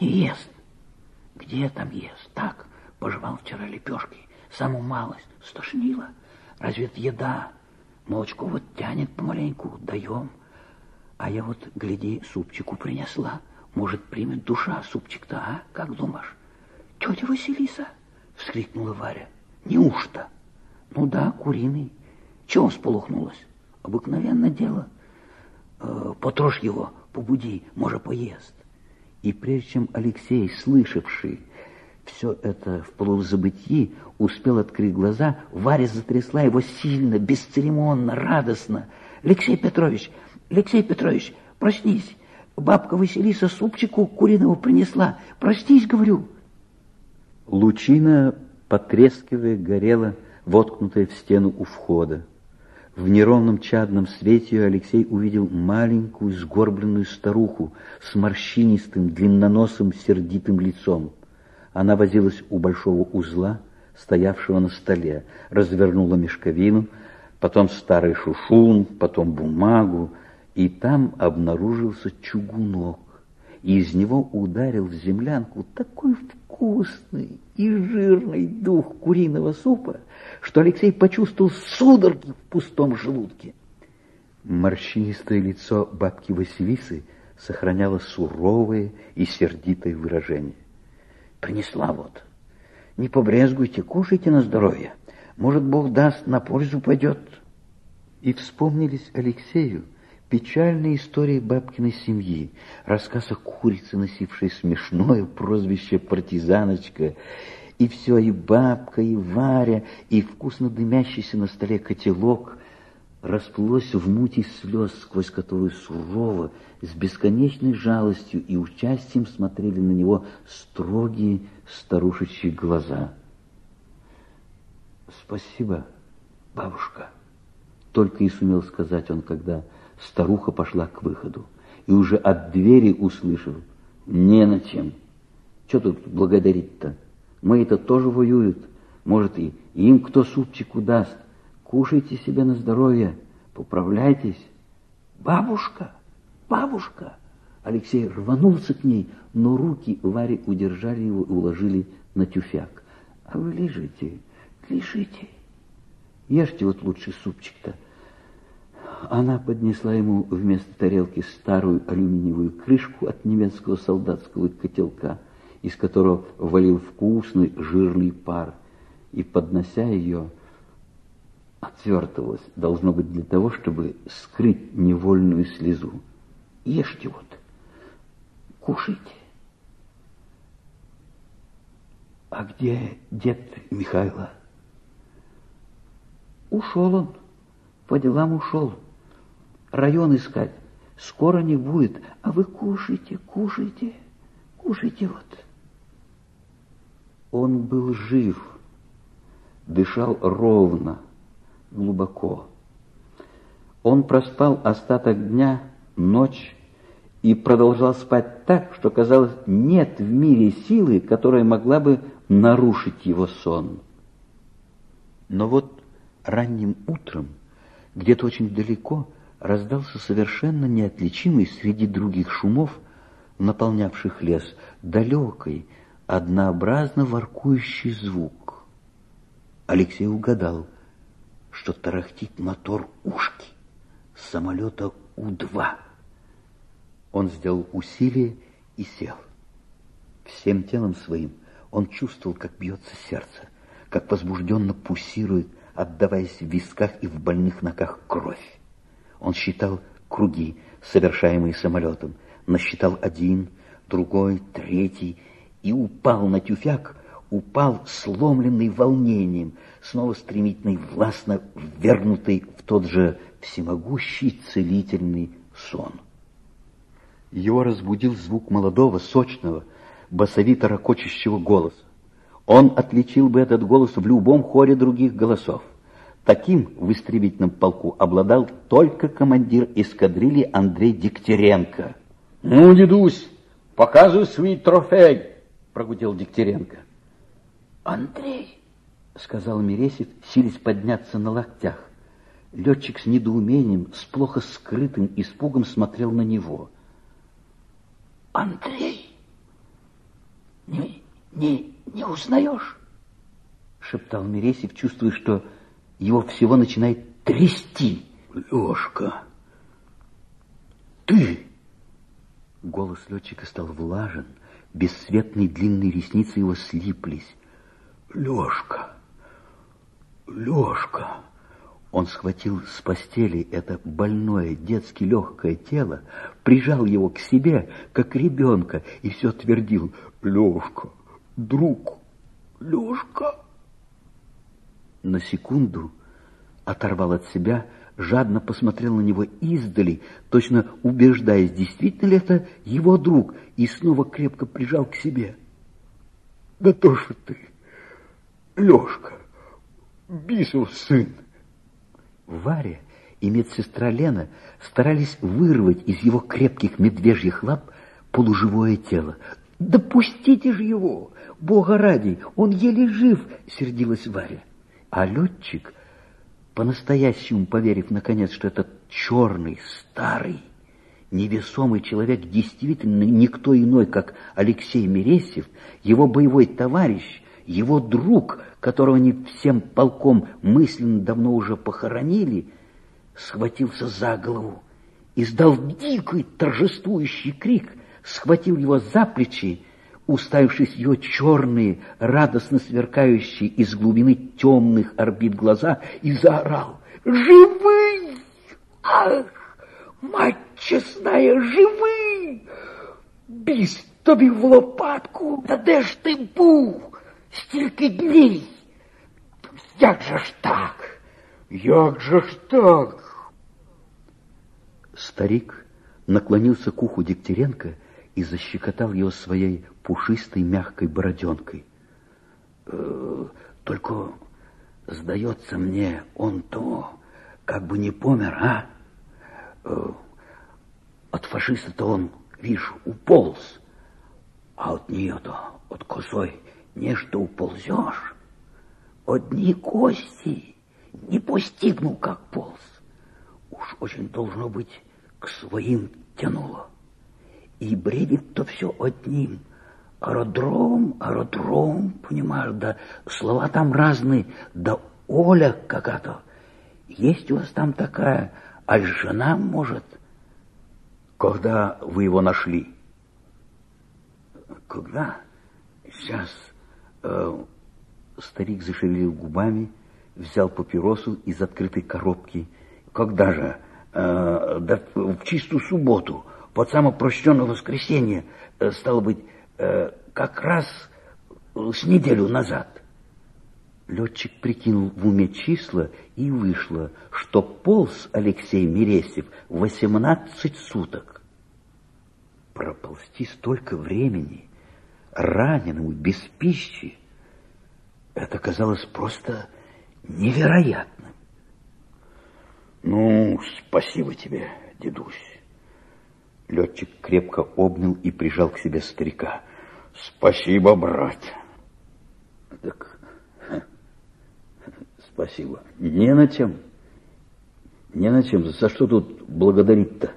Не ест. Где там ест? Так, пожевал вчера лепешки. Саму малость. Стошнило. Разве это еда? Молочко вот тянет помаленьку, даем. А я вот, гляди, супчику принесла. Может, примет душа супчик-то, а? Как думаешь? Тетя Василиса, вскрикнула Варя. Неужто? Ну да, куриный. Чего сполохнулась? Обыкновенное дело. Э, потрожь его, побуди, может, поест. И прежде чем Алексей, слышавший все это в полузабытии, успел открыть глаза, Варя затрясла его сильно, бесцеремонно, радостно. «Алексей Петрович, Алексей Петрович, проснись! Бабка Василиса супчику куриного принесла. Проснись, говорю!» Лучина, потрескивая, горела, воткнутая в стену у входа. В неровном чадном свете Алексей увидел маленькую сгорбленную старуху с морщинистым, длинноносым, сердитым лицом. Она возилась у большого узла, стоявшего на столе, развернула мешковину, потом старый шушун, потом бумагу, и там обнаружился чугунок. И из него ударил в землянку такой вкусный и жирный дух куриного супа, что Алексей почувствовал судороги в пустом желудке. Морщинистое лицо бабки Василисы сохраняло суровое и сердитое выражение. «Принесла вот. Не побрезгуйте, кушайте на здоровье. Может, Бог даст, на пользу пойдет». И вспомнились Алексею печальные истории бабкиной семьи, рассказ о курице, носившей смешное прозвище «партизаночка», и все, и бабка, и Варя, и вкусно дымящийся на столе котелок расплылось в мути слез, сквозь которую сурово, с бесконечной жалостью и участием смотрели на него строгие старушечьи глаза. «Спасибо, бабушка», — только и сумел сказать он, когда старуха пошла к выходу. И уже от двери услышал, «Не на чем. Что тут благодарить-то?» Мы-то тоже воюют. Может, и им кто супчику даст. Кушайте себе на здоровье, поправляйтесь. Бабушка, бабушка! Алексей рванулся к ней, но руки Вари удержали его и уложили на тюфяк. А вы лежите, лежите. Ешьте вот лучше супчик-то. Она поднесла ему вместо тарелки старую алюминиевую крышку от немецкого солдатского котелка – из которого валил вкусный жирный пар, и, поднося ее, отвертывалась, должно быть для того, чтобы скрыть невольную слезу. Ешьте вот, кушайте. А где дед Михайло? Ушел он, по делам ушел. Район искать скоро не будет, а вы кушайте, кушайте, кушайте вот. Он был жив, дышал ровно, глубоко. Он проспал остаток дня, ночь, и продолжал спать так, что, казалось, нет в мире силы, которая могла бы нарушить его сон. Но вот ранним утром, где-то очень далеко, раздался совершенно неотличимый среди других шумов, наполнявших лес, далекой, однообразно воркующий звук. Алексей угадал, что тарахтит мотор ушки самолета У-2. Он сделал усилие и сел. Всем телом своим он чувствовал, как бьется сердце, как возбужденно пульсирует, отдаваясь в висках и в больных ногах кровь. Он считал круги, совершаемые самолетом, насчитал один, другой, третий, и упал на тюфяк, упал сломленный волнением, снова стремительный, властно ввернутый в тот же всемогущий целительный сон. Его разбудил звук молодого, сочного, басовито ракочущего голоса. Он отличил бы этот голос в любом хоре других голосов. Таким в истребительном полку обладал только командир эскадрильи Андрей Дегтяренко. «Ну, дедусь, показывай свой трофей!» прогудел Дегтяренко. «Андрей!» — сказал Мересев, силясь подняться на локтях. Летчик с недоумением, с плохо скрытым испугом смотрел на него. «Андрей!» не, не узнаешь? Шептал Мересев, чувствуя, что его всего начинает трясти. Лешка, ты! Голос летчика стал влажен, бесцветные длинные ресницы его слиплись. Лешка, Лешка! Он схватил с постели это больное, детски легкое тело, прижал его к себе, как ребенка, и все твердил «Лешка, друг, Лешка!» На секунду оторвал от себя, жадно посмотрел на него издали, точно убеждаясь, действительно ли это его друг, и снова крепко прижал к себе. «Да то же ты, Лешка, Бисов сын!» Варя и медсестра Лена старались вырвать из его крепких медвежьих лап полуживое тело. «Да же его! Бога ради! Он еле жив!» — сердилась Варя. А летчик, по-настоящему поверив, наконец, что этот черный, старый, невесомый человек действительно никто иной, как Алексей Мересьев, его боевой товарищ, его друг, которого они всем полком мысленно давно уже похоронили, схватился за голову, издал дикий торжествующий крик, схватил его за плечи, уставившись в его черные, радостно сверкающие из глубины темных орбит глаза, и заорал «Живый! Ах, мать честная, живый! Біс тобі в лопатку, да де ж ти був? Стільки дней! Як же ж так? Як же ж так? Старик наклонился к уху Дегтяренко и защекотал его своей пушистой мягкой бороденкой. «Э, «Только, сдается мне, он то как бы не помер, а? Э, от фашиста-то он, видишь, уполз, а от нее-то, от косой, не что уползешь. Одни кости не постигнул, как полз. Уж очень должно быть к своим тянуло. И бредит-то все одним. Аэродром, аэродром, понимаешь, да слова там разные, да Оля какая-то. Есть у вас там такая, аль жена, может? Когда вы его нашли? Когда? Сейчас. Э, старик зашевелил губами, взял папиросу из открытой коробки. Когда же? Э, да в чистую субботу, под само прощенное воскресенье, э, стало быть, э, как раз с неделю назад. Летчик прикинул в уме числа, и вышло, что полз Алексей Мересев восемнадцать суток. Проползти столько времени, раненому, без пищи, это казалось просто невероятным. Ну, спасибо тебе, дедусь. Летчик крепко обнял и прижал к себе старика. Спасибо, брат. Так, спасибо. Не на чем. Не на чем. За что тут благодарить-то?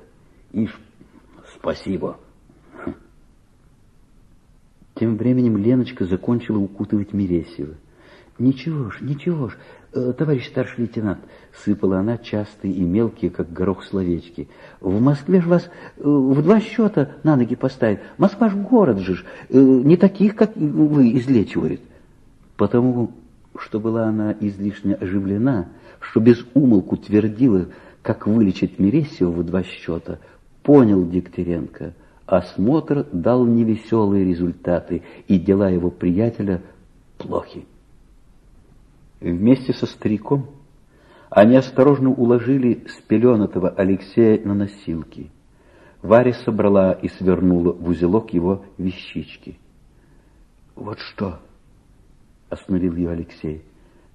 Ишь, спасибо. Тем временем Леночка закончила укутывать Мересьева. «Ничего ж, ничего ж, э, товарищ старший лейтенант», — сыпала она частые и мелкие, как горох словечки. «В Москве ж вас э, в два счета на ноги поставят. Москва ж город же ж, э, не таких, как вы, излечивает». Потому что была она излишне оживлена, что без умолку твердила, как вылечить Мересьева в два счета, понял Дегтяренко. Осмотр дал невеселые результаты, и дела его приятеля плохи. Вместе со стариком они осторожно уложили спеленатого Алексея на носилки. Варя собрала и свернула в узелок его вещички. «Вот что!» — остановил ее Алексей,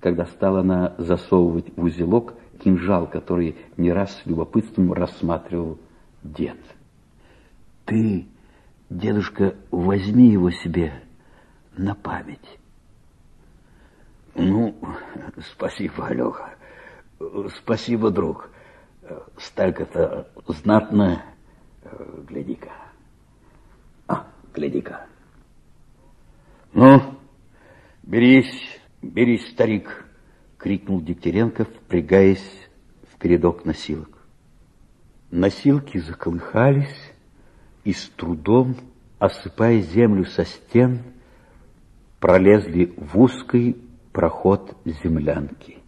когда стала она засовывать в узелок кинжал, который не раз с любопытством рассматривал дед. «Ты, дедушка, возьми его себе на память». Ну, спасибо, Алёха. Спасибо, друг. Сталька-то знатная. Гляди-ка. А, гляди-ка. Ну, берись, берись, старик, крикнул Дегтяренко, впрягаясь в передок носилок. Носилки заколыхались и с трудом, осыпая землю со стен, пролезли в узкий проход землянки.